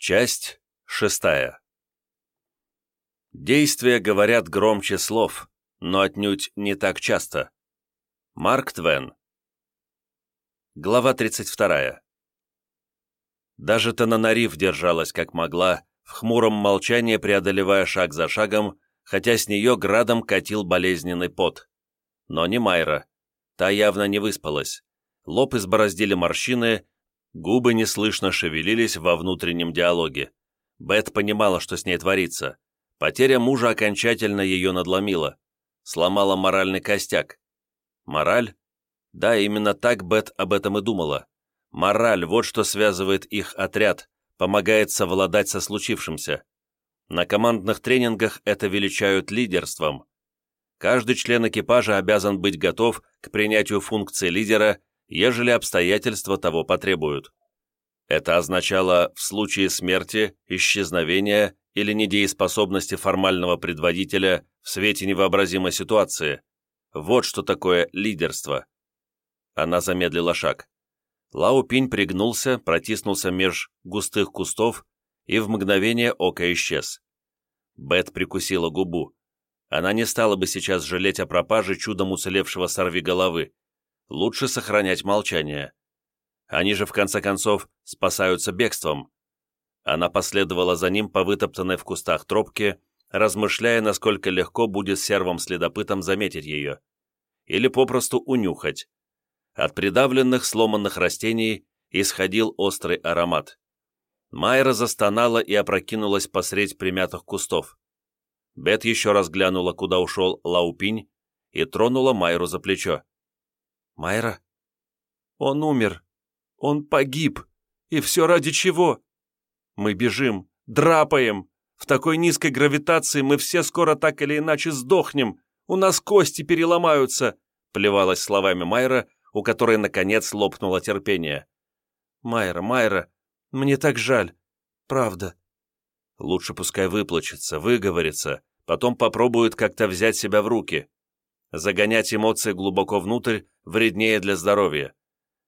Часть шестая. Действия говорят громче слов, но отнюдь не так часто. Марк Твен. Глава 32. Даже Тананариф держалась как могла, в хмуром молчании преодолевая шаг за шагом, хотя с нее градом катил болезненный пот. Но не Майра. Та явно не выспалась. Лоб избороздили морщины, Губы неслышно шевелились во внутреннем диалоге. Бет понимала, что с ней творится. Потеря мужа окончательно ее надломила. Сломала моральный костяк. Мораль? Да, именно так Бет об этом и думала. Мораль – вот что связывает их отряд, помогает совладать со случившимся. На командных тренингах это величают лидерством. Каждый член экипажа обязан быть готов к принятию функции лидера ежели обстоятельства того потребуют. Это означало в случае смерти, исчезновения или недееспособности формального предводителя в свете невообразимой ситуации. Вот что такое лидерство. Она замедлила шаг. Лао Пинь пригнулся, протиснулся меж густых кустов и в мгновение ока исчез. Бет прикусила губу. Она не стала бы сейчас жалеть о пропаже чудом уцелевшего сорвиголовы лучше сохранять молчание. Они же, в конце концов, спасаются бегством. Она последовала за ним по вытоптанной в кустах тропке, размышляя, насколько легко будет сервом-следопытом заметить ее. Или попросту унюхать. От придавленных, сломанных растений исходил острый аромат. Майра застонала и опрокинулась посредь примятых кустов. Бет еще раз глянула, куда ушел Лаупинь, и тронула Майру за плечо. Майра? Он умер. Он погиб. И все ради чего? Мы бежим, драпаем. В такой низкой гравитации мы все скоро так или иначе сдохнем. У нас кости переломаются, плевалась словами Майра, у которой, наконец, лопнуло терпение. «Майра, Майра, мне так жаль. Правда». Лучше пускай выплачется, выговорится, потом попробует как-то взять себя в руки. Загонять эмоции глубоко внутрь вреднее для здоровья.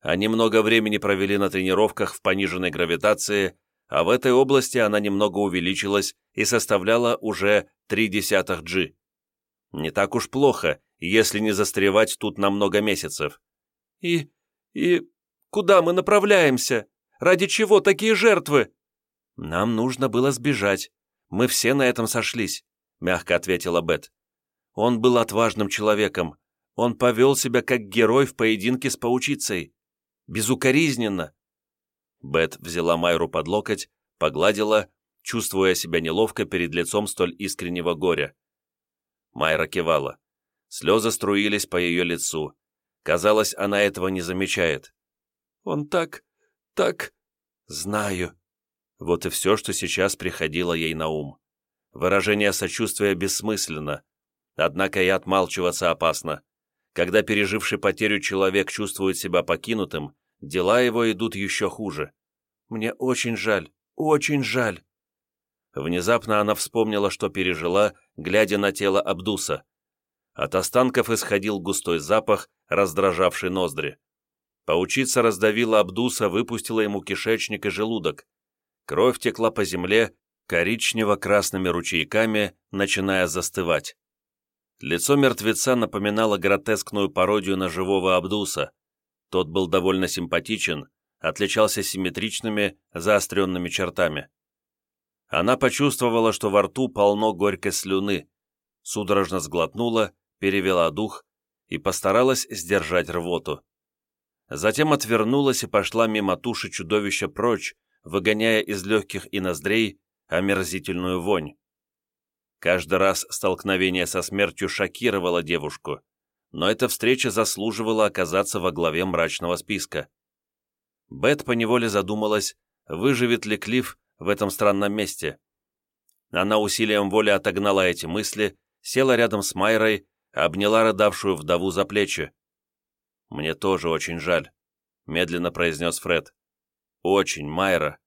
Они много времени провели на тренировках в пониженной гравитации, а в этой области она немного увеличилась и составляла уже три десятых G. Не так уж плохо, если не застревать тут на много месяцев. «И... и... куда мы направляемся? Ради чего такие жертвы?» «Нам нужно было сбежать. Мы все на этом сошлись», — мягко ответила Бет. Он был отважным человеком. Он повел себя как герой в поединке с паучицей. Безукоризненно. Бет взяла Майру под локоть, погладила, чувствуя себя неловко перед лицом столь искреннего горя. Майра кивала. Слезы струились по ее лицу. Казалось, она этого не замечает. «Он так... так...» «Знаю». Вот и все, что сейчас приходило ей на ум. Выражение сочувствия бессмысленно. Однако и отмалчиваться опасно. Когда переживший потерю человек чувствует себя покинутым, дела его идут еще хуже. Мне очень жаль, очень жаль. Внезапно она вспомнила, что пережила, глядя на тело Абдуса. От останков исходил густой запах, раздражавший ноздри. Паучица раздавила Абдуса, выпустила ему кишечник и желудок. Кровь текла по земле коричнево-красными ручейками, начиная застывать. Лицо мертвеца напоминало гротескную пародию на живого Абдуса. Тот был довольно симпатичен, отличался симметричными, заостренными чертами. Она почувствовала, что во рту полно горькой слюны, судорожно сглотнула, перевела дух и постаралась сдержать рвоту. Затем отвернулась и пошла мимо туши чудовища прочь, выгоняя из легких и ноздрей омерзительную вонь. Каждый раз столкновение со смертью шокировало девушку, но эта встреча заслуживала оказаться во главе мрачного списка. Бет поневоле задумалась, выживет ли Клифф в этом странном месте. Она усилием воли отогнала эти мысли, села рядом с Майрой, обняла рыдавшую вдову за плечи. «Мне тоже очень жаль», — медленно произнес Фред. «Очень, Майра».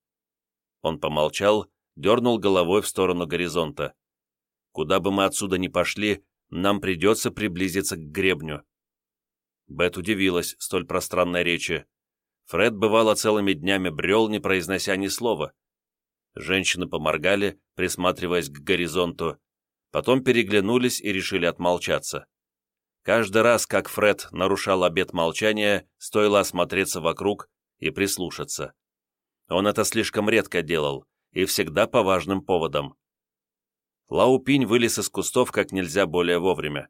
Он помолчал, дернул головой в сторону горизонта. Куда бы мы отсюда ни пошли, нам придется приблизиться к гребню». Бет удивилась столь пространной речи. Фред бывало целыми днями брел, не произнося ни слова. Женщины поморгали, присматриваясь к горизонту, потом переглянулись и решили отмолчаться. Каждый раз, как Фред нарушал обет молчания, стоило осмотреться вокруг и прислушаться. Он это слишком редко делал, и всегда по важным поводам. Лаупинь вылез из кустов как нельзя более вовремя.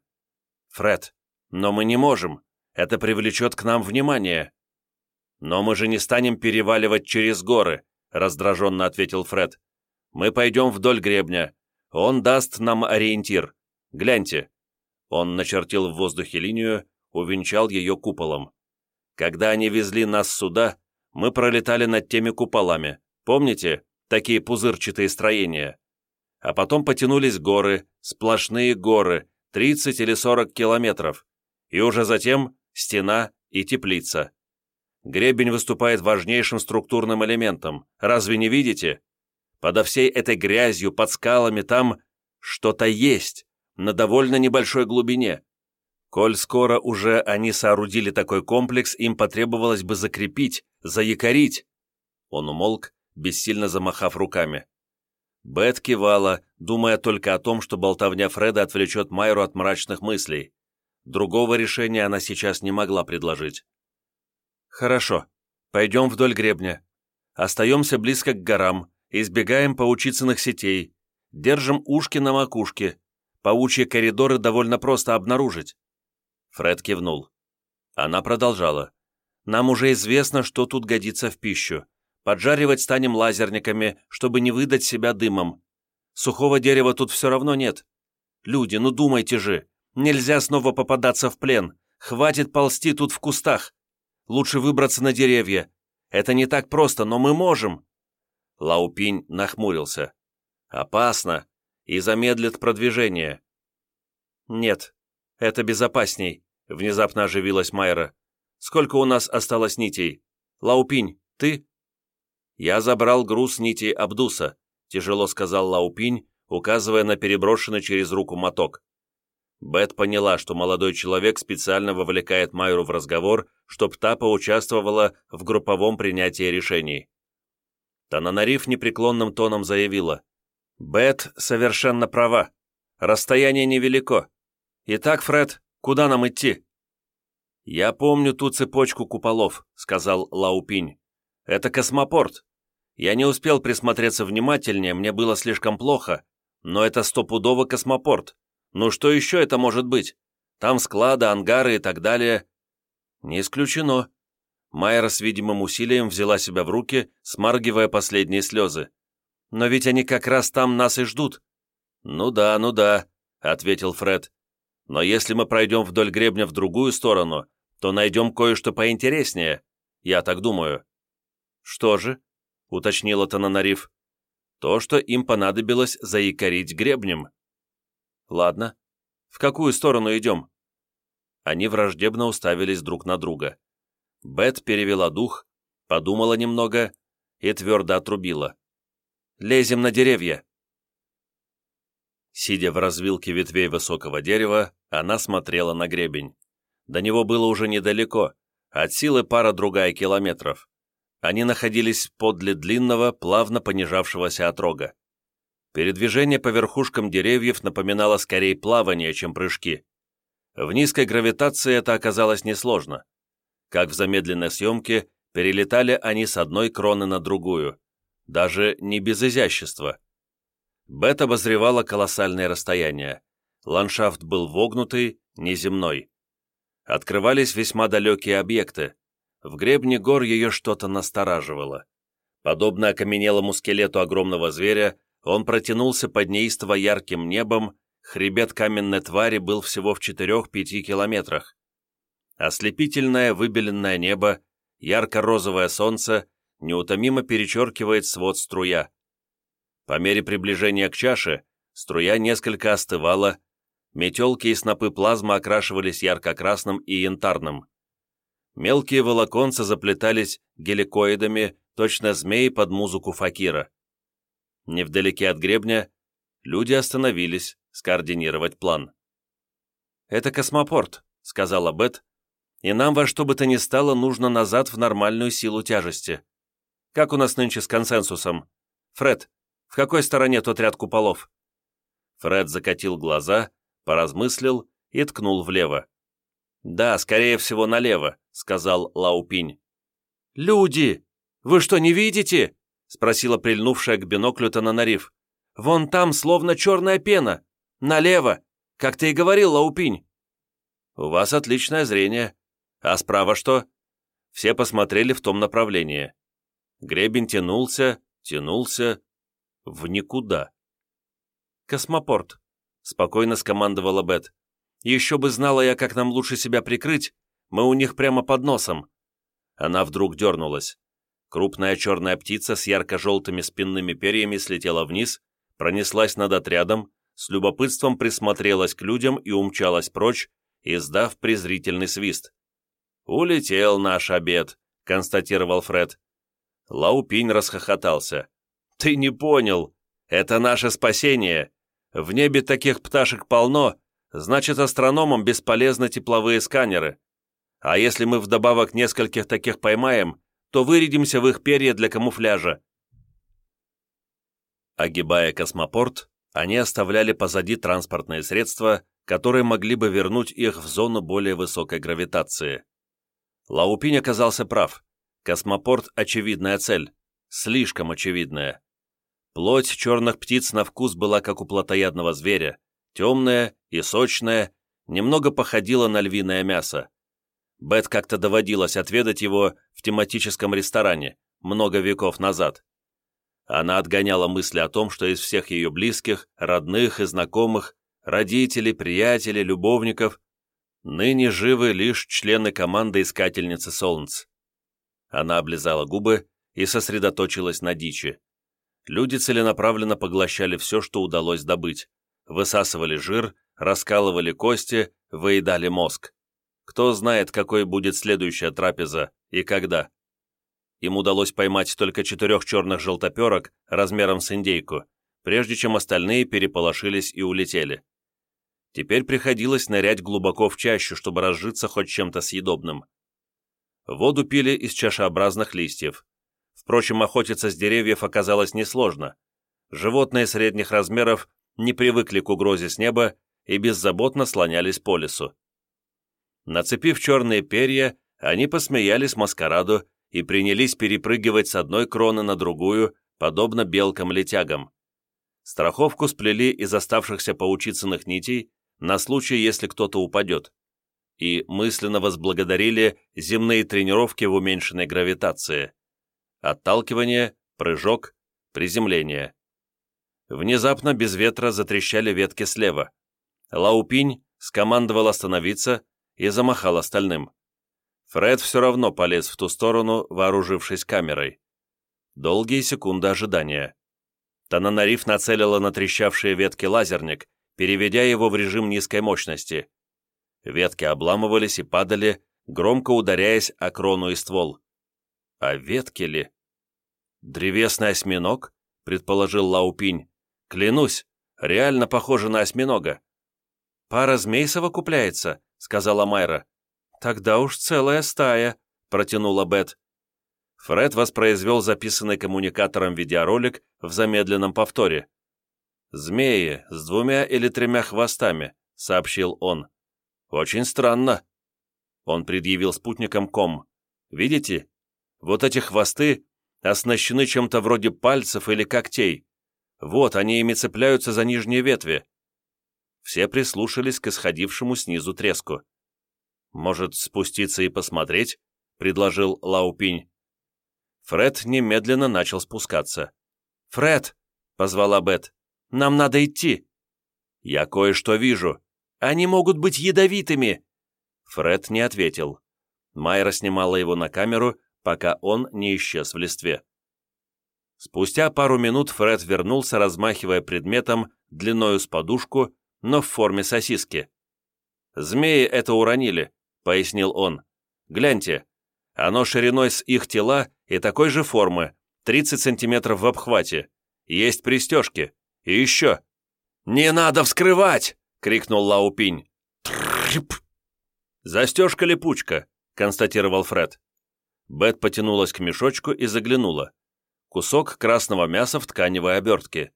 «Фред, но мы не можем. Это привлечет к нам внимание». «Но мы же не станем переваливать через горы», — раздраженно ответил Фред. «Мы пойдем вдоль гребня. Он даст нам ориентир. Гляньте». Он начертил в воздухе линию, увенчал ее куполом. Когда они везли нас сюда, мы пролетали над теми куполами. Помните? Такие пузырчатые строения. А потом потянулись горы, сплошные горы, 30 или 40 километров. И уже затем стена и теплица. Гребень выступает важнейшим структурным элементом. Разве не видите? Подо всей этой грязью, под скалами, там что-то есть, на довольно небольшой глубине. Коль скоро уже они соорудили такой комплекс, им потребовалось бы закрепить, заякорить. Он умолк, бессильно замахав руками. Бет кивала, думая только о том, что болтовня Фреда отвлечет Майру от мрачных мыслей. Другого решения она сейчас не могла предложить. «Хорошо, пойдем вдоль гребня. Остаемся близко к горам, избегаем паучицыных сетей, держим ушки на макушке. Паучьи коридоры довольно просто обнаружить». Фред кивнул. Она продолжала. «Нам уже известно, что тут годится в пищу. Поджаривать станем лазерниками, чтобы не выдать себя дымом. Сухого дерева тут все равно нет. Люди, ну думайте же, нельзя снова попадаться в плен. Хватит ползти тут в кустах. Лучше выбраться на деревья. Это не так просто, но мы можем. Лаупинь нахмурился. Опасно и замедлит продвижение. Нет, это безопасней, внезапно оживилась Майра. Сколько у нас осталось нитей? Лаупинь, ты? «Я забрал груз нити Абдуса», — тяжело сказал Лаупинь, указывая на переброшенный через руку моток. Бет поняла, что молодой человек специально вовлекает Майру в разговор, чтоб та поучаствовала в групповом принятии решений. Тананариф непреклонным тоном заявила. «Бет совершенно права. Расстояние невелико. Итак, Фред, куда нам идти?» «Я помню ту цепочку куполов», — сказал Лаупинь. «Это космопорт. Я не успел присмотреться внимательнее, мне было слишком плохо, но это стопудово космопорт. Ну что еще это может быть? Там склады, ангары и так далее. Не исключено. Майра с видимым усилием взяла себя в руки, смаргивая последние слезы. Но ведь они как раз там нас и ждут. Ну да, ну да, ответил Фред. Но если мы пройдем вдоль гребня в другую сторону, то найдем кое-что поинтереснее. Я так думаю. Что же? — уточнила Тананариф. «То, что им понадобилось заикарить гребнем». «Ладно. В какую сторону идем?» Они враждебно уставились друг на друга. Бет перевела дух, подумала немного и твердо отрубила. «Лезем на деревья!» Сидя в развилке ветвей высокого дерева, она смотрела на гребень. До него было уже недалеко, от силы пара-другая километров. Они находились подле длинного, плавно понижавшегося отрога. Передвижение по верхушкам деревьев напоминало скорее плавание, чем прыжки. В низкой гравитации это оказалось несложно. Как в замедленной съемке, перелетали они с одной кроны на другую, даже не без изящества. Бет обозревала колоссальные расстояния. Ландшафт был вогнутый, неземной. Открывались весьма далекие объекты, в гребне гор ее что-то настораживало. Подобно окаменелому скелету огромного зверя, он протянулся под неистово ярким небом, хребет каменной твари был всего в 4-5 километрах. Ослепительное выбеленное небо, ярко-розовое солнце неутомимо перечеркивает свод струя. По мере приближения к чаше струя несколько остывала, метелки и снопы плазмы окрашивались ярко-красным и янтарным. Мелкие волоконца заплетались геликоидами, точно змеи под музыку факира. Невдалеке от гребня люди остановились скоординировать план. «Это космопорт», — сказала Бет, «и нам во что бы то ни стало нужно назад в нормальную силу тяжести. Как у нас нынче с консенсусом? Фред, В какой стороне тот ряд куполов?» Фред закатил глаза, поразмыслил и ткнул влево. «Да, скорее всего, налево», — сказал Лаупинь. «Люди! Вы что, не видите?» — спросила прильнувшая к биноклю Тананариф. «Вон там словно черная пена. Налево, как ты и говорил, Лаупинь». «У вас отличное зрение. А справа что?» Все посмотрели в том направлении. Гребень тянулся, тянулся, в никуда. «Космопорт», — спокойно скомандовала Бет. «Еще бы знала я, как нам лучше себя прикрыть, мы у них прямо под носом». Она вдруг дернулась. Крупная черная птица с ярко-желтыми спинными перьями слетела вниз, пронеслась над отрядом, с любопытством присмотрелась к людям и умчалась прочь, издав презрительный свист. «Улетел наш обед», — констатировал Фред. Лаупинь расхохотался. «Ты не понял. Это наше спасение. В небе таких пташек полно, значит, астрономам бесполезны тепловые сканеры. А если мы вдобавок нескольких таких поймаем, то вырядимся в их перья для камуфляжа». Огибая космопорт, они оставляли позади транспортные средства, которые могли бы вернуть их в зону более высокой гравитации. Лаупинь оказался прав. Космопорт – очевидная цель. Слишком очевидная. Плоть черных птиц на вкус была как у плотоядного зверя, темная и сочная, немного походила на львиное мясо. Бет как-то доводилось отведать его в тематическом ресторане много веков назад. Она отгоняла мысли о том, что из всех ее близких, родных и знакомых, родителей, приятелей, любовников, ныне живы лишь члены команды Искательницы Солнц. Она облизала губы и сосредоточилась на дичи. Люди целенаправленно поглощали все, что удалось добыть. Высасывали жир, раскалывали кости, выедали мозг. Кто знает, какой будет следующая трапеза и когда. Им удалось поймать только четырех черных желтоперок размером с индейку, прежде чем остальные переполошились и улетели. Теперь приходилось нырять глубоко в чащу, чтобы разжиться хоть чем-то съедобным. Воду пили из чашеобразных листьев. Впрочем, охотиться с деревьев оказалось несложно. Животные средних размеров не привыкли к угрозе с неба и беззаботно слонялись по лесу. Нацепив черные перья, они посмеялись маскараду и принялись перепрыгивать с одной кроны на другую, подобно белкам-летягам. Страховку сплели из оставшихся паучицыных нитей на случай, если кто-то упадет, и мысленно возблагодарили земные тренировки в уменьшенной гравитации отталкивание, прыжок, приземление. Внезапно без ветра затрещали ветки слева. Лаупинь скомандовал остановиться и замахал остальным. Фред все равно полез в ту сторону, вооружившись камерой. Долгие секунды ожидания. Тананариф нацелила на трещавшие ветки лазерник, переведя его в режим низкой мощности. Ветки обламывались и падали, громко ударяясь о крону и ствол. А ветки ли? Древесный осьминог? Предположил Лаупинь. Клянусь, реально похоже на осьминога. Пара змей совокупляется, сказала Майра. Тогда уж целая стая, протянула Бет. Фред воспроизвел записанный коммуникатором видеоролик в замедленном повторе. «Змеи с двумя или тремя хвостами», — сообщил он. «Очень странно». Он предъявил спутникам ком. «Видите? Вот эти хвосты оснащены чем-то вроде пальцев или когтей. Вот, они ими цепляются за нижние ветви. Все прислушались к исходившему снизу треску. «Может, спуститься и посмотреть?» — предложил Лаупинь. Фред немедленно начал спускаться. «Фред!» — позвала Бет. «Нам надо идти!» «Я кое-что вижу. Они могут быть ядовитыми!» Фред не ответил. Майра снимала его на камеру пока он не исчез в листве. Спустя пару минут Фред вернулся, размахивая предметом длиною с подушку, но в форме сосиски. «Змеи это уронили», — пояснил он. «Гляньте, оно шириной с их тела и такой же формы, 30 сантиметров в обхвате. Есть пристежки. И еще». «Не надо вскрывать!» — крикнул Лаупинь. «Тррррп!» «Застежка-липучка», — констатировал Фред. Бет потянулась к мешочку и заглянула. кусок красного мяса в тканевой обертке,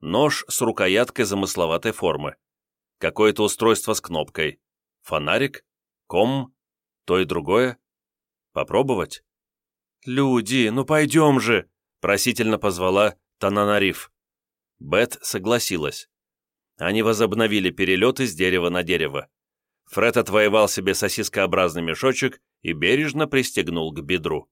нож с рукояткой замысловатой формы, какое-то устройство с кнопкой, фонарик, ком, то и другое. Попробовать? «Люди, ну пойдем же!» — просительно позвала Тананариф. Бет согласилась. Они возобновили перелеты с дерева на дерево. Фред отвоевал себе сосискообразный мешочек и бережно пристегнул к бедру.